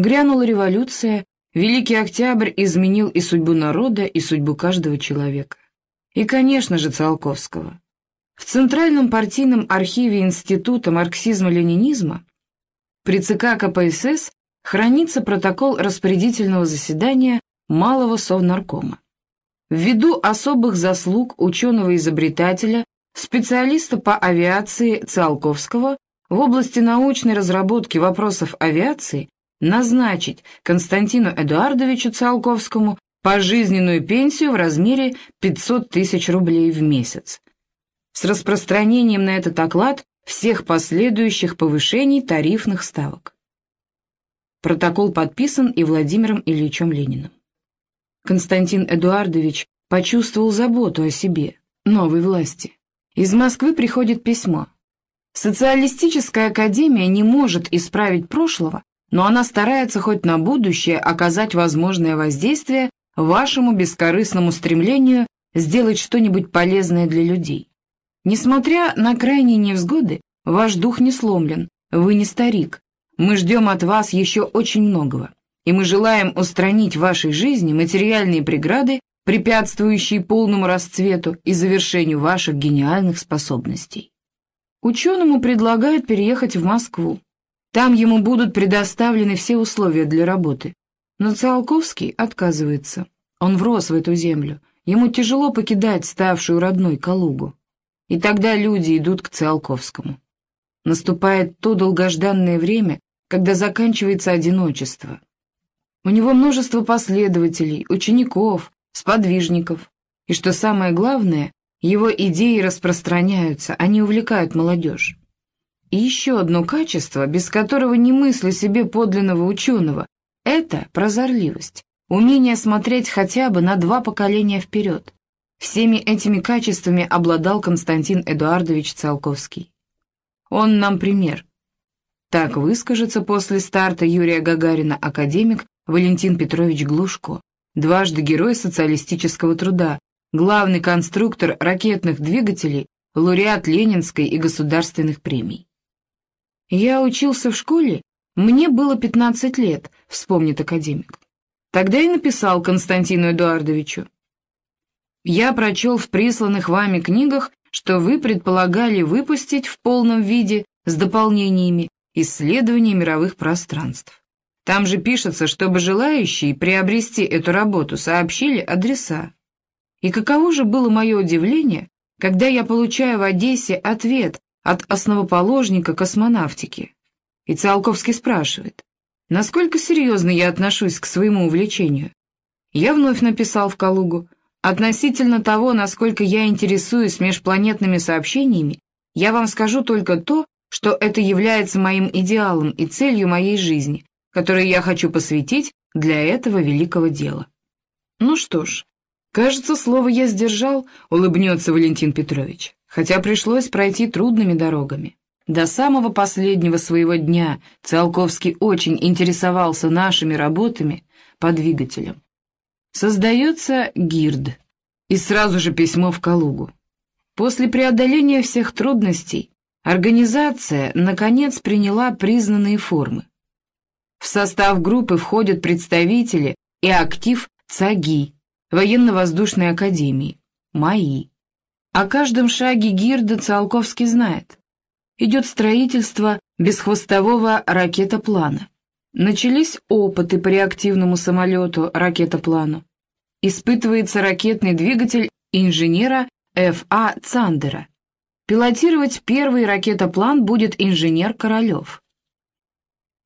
Грянула революция, Великий Октябрь изменил и судьбу народа, и судьбу каждого человека. И, конечно же, Циолковского. В Центральном партийном архиве Института марксизма-ленинизма при ЦК КПСС хранится протокол распорядительного заседания Малого Совнаркома. Ввиду особых заслуг ученого-изобретателя, специалиста по авиации Циолковского в области научной разработки вопросов авиации назначить Константину Эдуардовичу Циолковскому пожизненную пенсию в размере 500 тысяч рублей в месяц с распространением на этот оклад всех последующих повышений тарифных ставок. Протокол подписан и Владимиром Ильичем Лениным. Константин Эдуардович почувствовал заботу о себе, новой власти. Из Москвы приходит письмо. Социалистическая академия не может исправить прошлого, но она старается хоть на будущее оказать возможное воздействие вашему бескорыстному стремлению сделать что-нибудь полезное для людей. Несмотря на крайние невзгоды, ваш дух не сломлен, вы не старик. Мы ждем от вас еще очень многого, и мы желаем устранить в вашей жизни материальные преграды, препятствующие полному расцвету и завершению ваших гениальных способностей. Ученому предлагают переехать в Москву, там ему будут предоставлены все условия для работы. Но Циолковский отказывается. Он врос в эту землю. Ему тяжело покидать ставшую родной Калугу. И тогда люди идут к Циолковскому. Наступает то долгожданное время, когда заканчивается одиночество. У него множество последователей, учеников, сподвижников. И что самое главное, его идеи распространяются, они увлекают молодежь. И еще одно качество, без которого не мыслю себе подлинного ученого, это прозорливость, умение смотреть хотя бы на два поколения вперед. Всеми этими качествами обладал Константин Эдуардович Циолковский. Он нам пример. Так выскажется после старта Юрия Гагарина академик Валентин Петрович Глушко, дважды герой социалистического труда, главный конструктор ракетных двигателей, лауреат Ленинской и государственных премий. «Я учился в школе, мне было 15 лет», — вспомнит академик. Тогда и написал Константину Эдуардовичу. «Я прочел в присланных вами книгах, что вы предполагали выпустить в полном виде с дополнениями исследования мировых пространств. Там же пишется, чтобы желающие приобрести эту работу сообщили адреса. И каково же было мое удивление, когда я получаю в Одессе ответ от основоположника космонавтики. И Циолковский спрашивает, насколько серьезно я отношусь к своему увлечению. Я вновь написал в Калугу, относительно того, насколько я интересуюсь межпланетными сообщениями, я вам скажу только то, что это является моим идеалом и целью моей жизни, которой я хочу посвятить для этого великого дела. Ну что ж, кажется, слово я сдержал, улыбнется Валентин Петрович хотя пришлось пройти трудными дорогами. До самого последнего своего дня Циолковский очень интересовался нашими работами по двигателям. Создается ГИРД, и сразу же письмо в Калугу. После преодоления всех трудностей организация, наконец, приняла признанные формы. В состав группы входят представители и актив ЦАГИ, Военно-воздушной академии, МАИ, о каждом шаге Гирда Циолковский знает. Идет строительство бесхвостового ракетоплана. Начались опыты по реактивному самолету ракетоплану. Испытывается ракетный двигатель инженера Ф.А. Цандера. Пилотировать первый ракетоплан будет инженер Королев.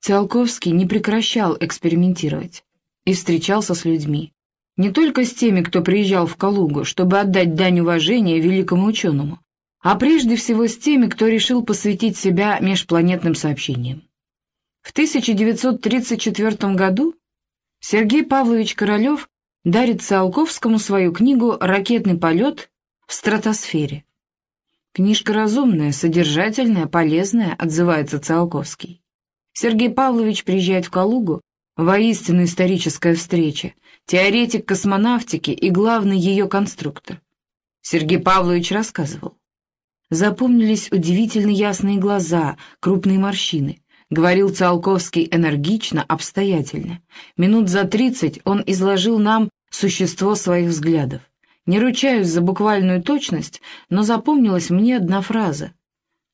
Циолковский не прекращал экспериментировать и встречался с людьми. Не только с теми, кто приезжал в Калугу, чтобы отдать дань уважения великому ученому, а прежде всего с теми, кто решил посвятить себя межпланетным сообщениям. В 1934 году Сергей Павлович Королев дарит Циолковскому свою книгу «Ракетный полет в стратосфере». Книжка разумная, содержательная, полезная, отзывается Циолковский. Сергей Павлович приезжает в Калугу, воистину историческая встреча, теоретик космонавтики и главный ее конструктор. Сергей Павлович рассказывал. Запомнились удивительно ясные глаза, крупные морщины, — говорил Циолковский энергично, обстоятельно. Минут за тридцать он изложил нам существо своих взглядов. Не ручаюсь за буквальную точность, но запомнилась мне одна фраза.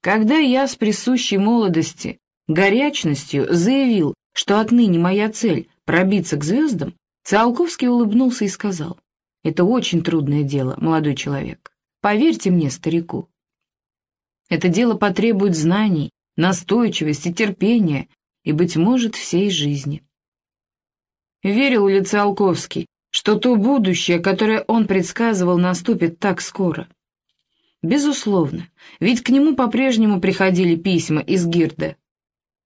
Когда я с присущей молодости, горячностью заявил, что отныне моя цель — пробиться к звездам, Циолковский улыбнулся и сказал, «Это очень трудное дело, молодой человек. Поверьте мне, старику. Это дело потребует знаний, настойчивости, терпения и, быть может, всей жизни». Верил ли Циолковский, что то будущее, которое он предсказывал, наступит так скоро? Безусловно, ведь к нему по-прежнему приходили письма из Гирда.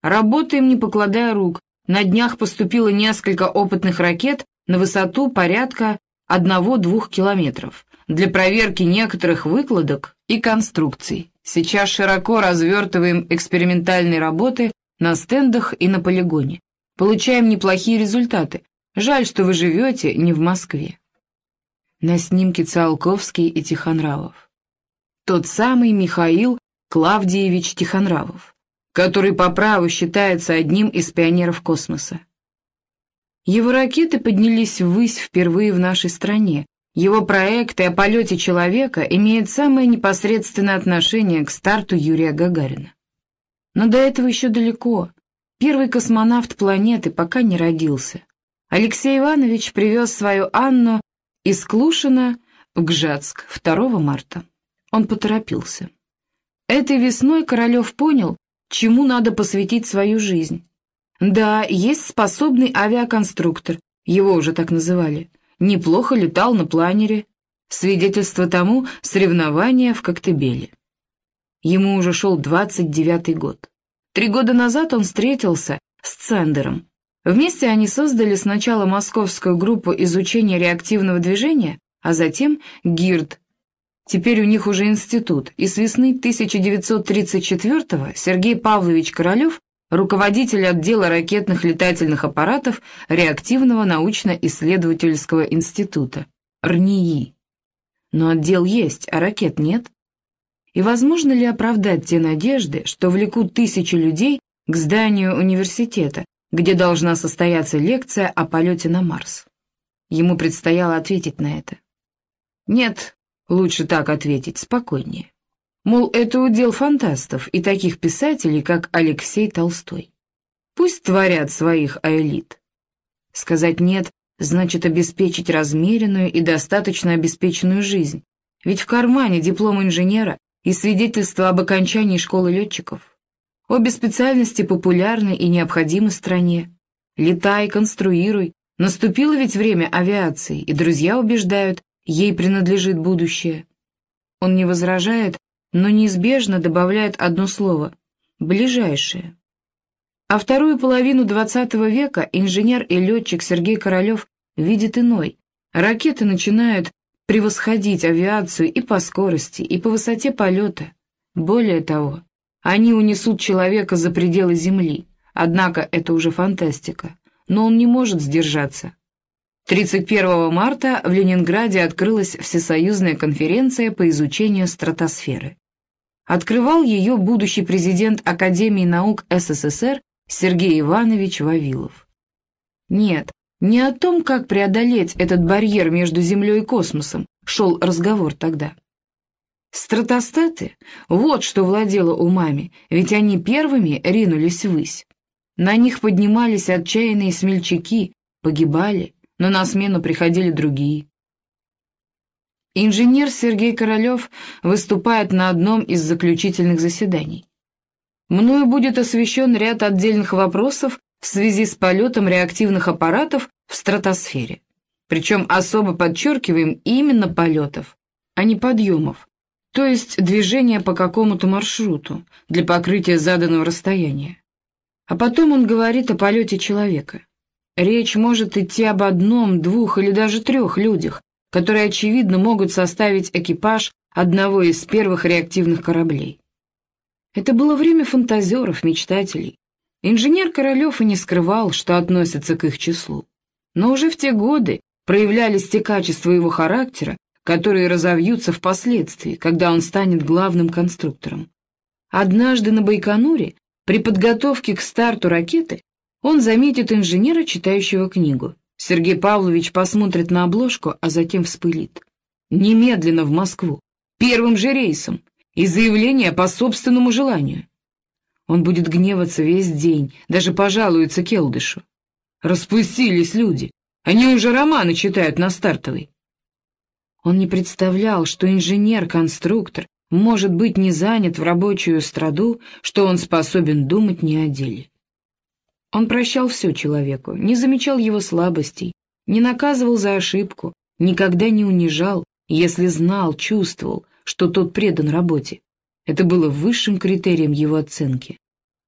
Работаем, не покладая рук. На днях поступило несколько опытных ракет на высоту порядка 1-2 километров для проверки некоторых выкладок и конструкций. Сейчас широко развертываем экспериментальные работы на стендах и на полигоне. Получаем неплохие результаты, Жаль, что вы живете не в Москве. На снимке Циолковский и Тихонравов. Тот самый Михаил Клавдиевич Тихонравов, который по праву считается одним из пионеров космоса. Его ракеты поднялись ввысь впервые в нашей стране. Его проекты о полете человека имеют самое непосредственное отношение к старту Юрия Гагарина. Но до этого еще далеко. Первый космонавт планеты пока не родился. Алексей Иванович привез свою Анну из Клушина в Гжатск 2 марта. Он поторопился. Этой весной Королев понял, чему надо посвятить свою жизнь. Да, есть способный авиаконструктор, его уже так называли. Неплохо летал на планере. Свидетельство тому — соревнования в Коктебеле. Ему уже шел 29-й год. Три года назад он встретился с Цендером, Вместе они создали сначала московскую группу изучения реактивного движения, а затем ГИРД. Теперь у них уже институт, и с весны 1934-го Сергей Павлович Королев, руководитель отдела ракетных летательных аппаратов Реактивного научно-исследовательского института, РНИИ. Но отдел есть, а ракет нет. И возможно ли оправдать те надежды, что влекут тысячи людей к зданию университета, где должна состояться лекция о полете на Марс. Ему предстояло ответить на это. Нет, лучше так ответить, спокойнее. Мол, это удел фантастов и таких писателей, как Алексей Толстой. Пусть творят своих аэлит. Сказать «нет» значит обеспечить размеренную и достаточно обеспеченную жизнь, ведь в кармане диплом инженера и свидетельство об окончании школы летчиков. Обе специальности популярны и необходимы стране. Летай, конструируй. Наступило ведь время авиации, и друзья убеждают, ей принадлежит будущее. Он не возражает, но неизбежно добавляет одно слово — «ближайшее». А вторую половину XX века инженер и летчик Сергей Королев видит иной. Ракеты начинают превосходить авиацию и по скорости, и по высоте полета. Более того, они унесут человека за пределы Земли, однако это уже фантастика. Но он не может сдержаться. 31 марта в Ленинграде открылась Всесоюзная конференция по изучению стратосферы. Открывал ее будущий президент Академии наук СССР Сергей Иванович Вавилов. Нет, не о том, как преодолеть этот барьер между Землей и космосом, шел разговор тогда. Стратостаты — вот что владело умами, ведь они первыми ринулись ввысь. На них поднимались отчаянные смельчаки, погибали, но на смену приходили другие. Инженер Сергей Королев выступает на одном из заключительных заседаний. Мною будет освещен ряд отдельных вопросов в связи с полетом реактивных аппаратов в стратосфере. Причем особо подчеркиваем именно полетов, а не подъемов, то есть движение по какому-то маршруту для покрытия заданного расстояния. А потом он говорит о полете человека. Речь может идти об одном, двух или даже трех людях, которые, очевидно, могут составить экипаж одного из первых реактивных кораблей. Это было время фантазеров, мечтателей. Инженер Королев и не скрывал, что относится к их числу. Но уже в те годы проявлялись те качества его характера, которые разовьются впоследствии, когда он станет главным конструктором. Однажды на Байконуре При подготовке к старту ракеты он заметит инженера, читающего книгу. Сергей Павлович посмотрит на обложку, а затем вспылит. Немедленно в Москву, первым же рейсом, и заявление по собственному желанию. Он будет гневаться весь день, даже пожалуется Келдышу. Распустились люди, они уже романы читают на стартовой. Он не представлял, что инженер-конструктор может быть не занят в рабочую страду, что он способен думать не о деле. Он прощал все человеку, не замечал его слабостей, не наказывал за ошибку, никогда не унижал, если знал, чувствовал, что тот предан работе. Это было высшим критерием его оценки.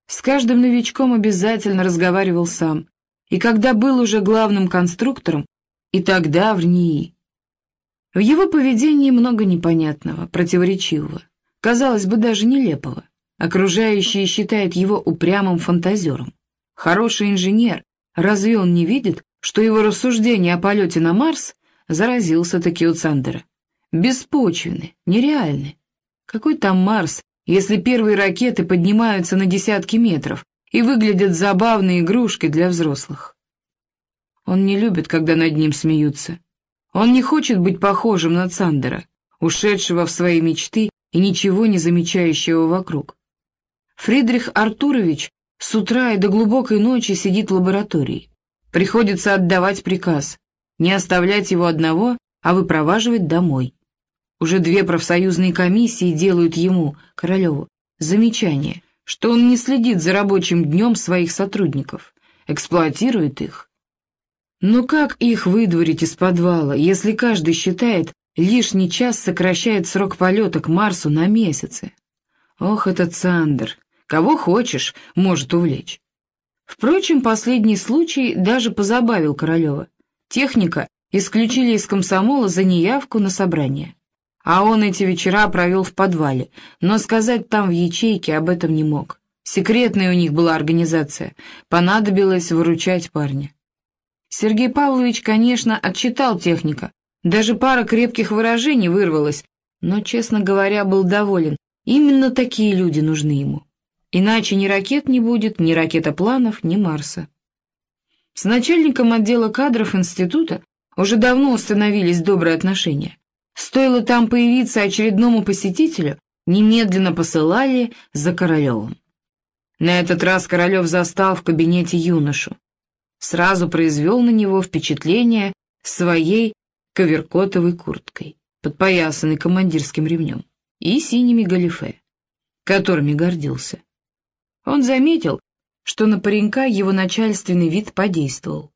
С каждым новичком обязательно разговаривал сам, и когда был уже главным конструктором, и тогда в НИИ. В его поведении много непонятного, противоречивого, казалось бы, даже нелепого. Окружающие считают его упрямым фантазером. Хороший инженер, разве он не видит, что его рассуждение о полете на Марс заразился таки у Цандера? Беспочвенны, нереальны. Какой там Марс, если первые ракеты поднимаются на десятки метров и выглядят забавной игрушкой для взрослых? Он не любит, когда над ним смеются. Он не хочет быть похожим на Цандера, ушедшего в свои мечты и ничего не замечающего вокруг. Фридрих Артурович с утра и до глубокой ночи сидит в лаборатории. Приходится отдавать приказ, не оставлять его одного, а выпроваживать домой. Уже две профсоюзные комиссии делают ему, Королеву, замечание, что он не следит за рабочим днем своих сотрудников, эксплуатирует их. Но как их выдворить из подвала, если каждый считает, лишний час сокращает срок полета к Марсу на месяцы? Ох, этот Сандер, кого хочешь, может увлечь. Впрочем, последний случай даже позабавил Королева. Техника исключили из комсомола за неявку на собрание. А он эти вечера провел в подвале, но сказать там в ячейке об этом не мог. Секретная у них была организация, понадобилось выручать парня. Сергей Павлович, конечно, отчитал техника, даже пара крепких выражений вырвалась, но, честно говоря, был доволен. Именно такие люди нужны ему. Иначе ни ракет не будет, ни ракетопланов, ни Марса. С начальником отдела кадров института уже давно установились добрые отношения. Стоило там появиться очередному посетителю, немедленно посылали за Королевым. На этот раз Королев застал в кабинете юношу. Сразу произвел на него впечатление своей коверкотовой курткой, подпоясанной командирским ремнем, и синими галифе, которыми гордился. Он заметил, что на паренька его начальственный вид подействовал.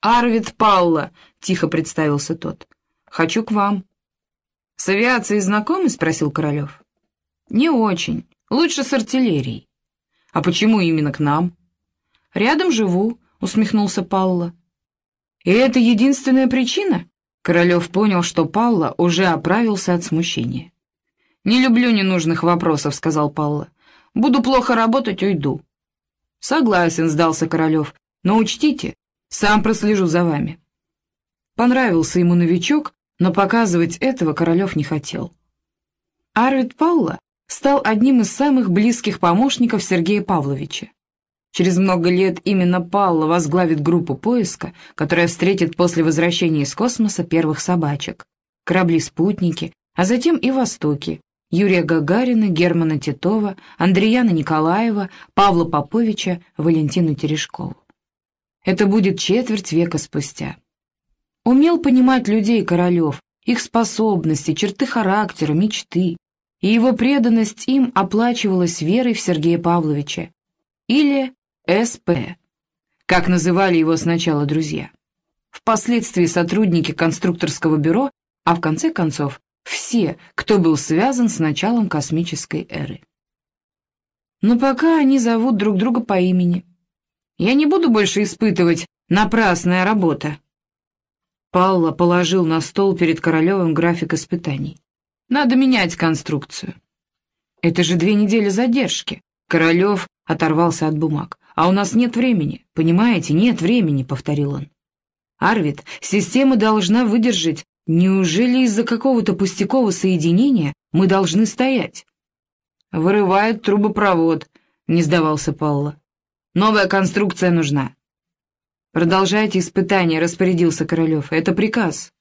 «Арвид Паула», — тихо представился тот, — «хочу к вам». «С авиацией знакомы?» — спросил Королев. «Не очень. Лучше с артиллерией». «А почему именно к нам?» «Рядом живу», — усмехнулся Паула. «И это единственная причина?» Королев понял, что Паула уже оправился от смущения. «Не люблю ненужных вопросов», — сказал Паула. «Буду плохо работать, уйду». «Согласен», — сдался Королев. «Но учтите, сам прослежу за вами». Понравился ему новичок, но показывать этого Королев не хотел. Арвид Паула стал одним из самых близких помощников Сергея Павловича. Через много лет именно Паула возглавит группу поиска, которая встретит после возвращения из космоса первых собачек, корабли-спутники, а затем и Востоки, Юрия Гагарина, Германа Титова, Андреяна Николаева, Павла Поповича, Валентину Терешкову. Это будет четверть века спустя. Умел понимать людей Королев, их способности, черты характера, мечты, и его преданность им оплачивалась верой в Сергея Павловича, или СП, как называли его сначала друзья. Впоследствии сотрудники конструкторского бюро, а в конце концов все, кто был связан с началом космической эры. Но пока они зовут друг друга по имени. Я не буду больше испытывать напрасная работа, Палла положил на стол перед Королевым график испытаний. «Надо менять конструкцию». «Это же две недели задержки». Королев оторвался от бумаг. «А у нас нет времени, понимаете, нет времени», — повторил он. «Арвид, система должна выдержать. Неужели из-за какого-то пустякового соединения мы должны стоять?» «Вырывают трубопровод», — не сдавался Палла. «Новая конструкция нужна». «Продолжайте испытание», — распорядился Королев. «Это приказ».